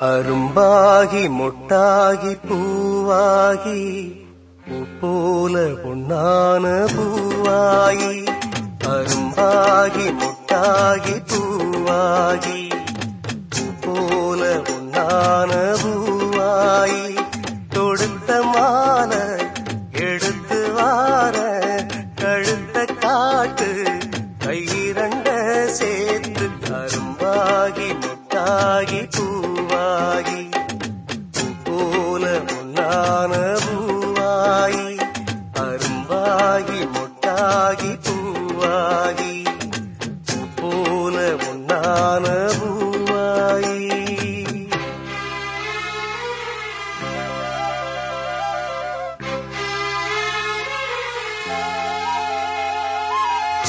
அரும்பாகி முட்டாகி பூவாகி பூ போல பொன்னான பூவாயி அரும்பாகி முட்டாகி பூவாகி பூ போல பொன்னான பூவாயி தொடுத்த மால எடுத்து வார கழுத்த காட்டு கையிரண்ட சேர்த்து அரும்பாகி முட்டாகி பூ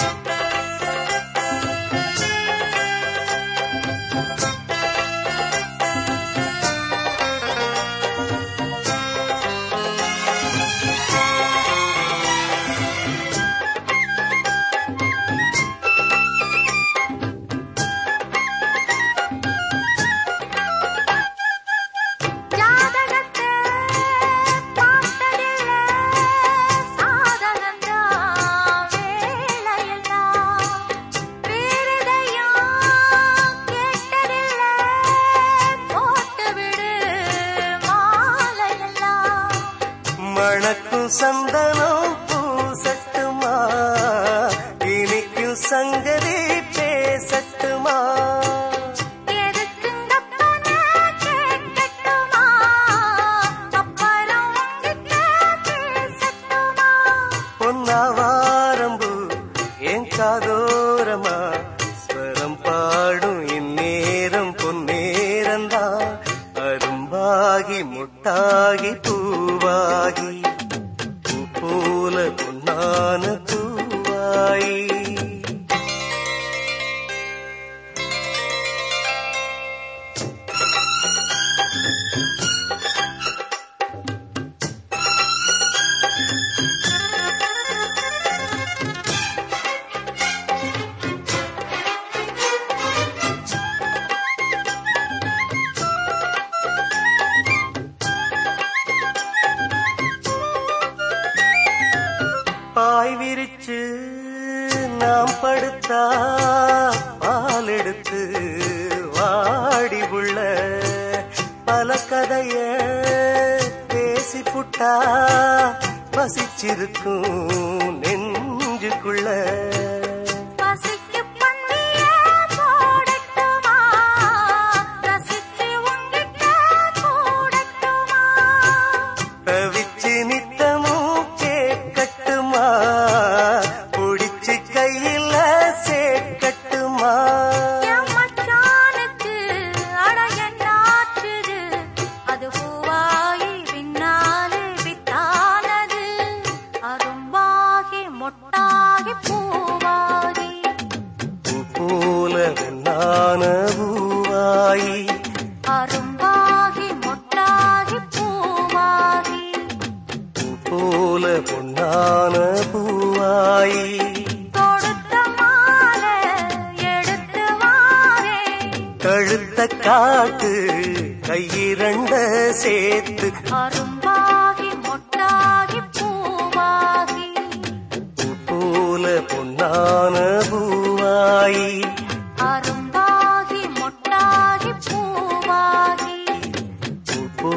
Bye. சந்தனம் பூசட்டுமா இனிக்கும் சங்கதி பேசட்டுமா பொன்னாவாரம்பு என் காதோரமா? ஸ்வரம் பாடும் இந்நேரம் பொன்னேரந்தா. அரும்பாகி முட்டாகி பூவாகி நாம் படுத்தா பால் எடுத்து வாடி உள்ள பல கதைய பேசி புட்டா பசிச்சிருக்கும் நெஞ்சுக்குள்ள. காத்து கையிரண்ட சேர்த்து அரும்பாகி மொட்டாகி பூவாகி. போல பொன்னான பூவாயி. அரும்பாகி மொட்டாகி பூவாகி. போ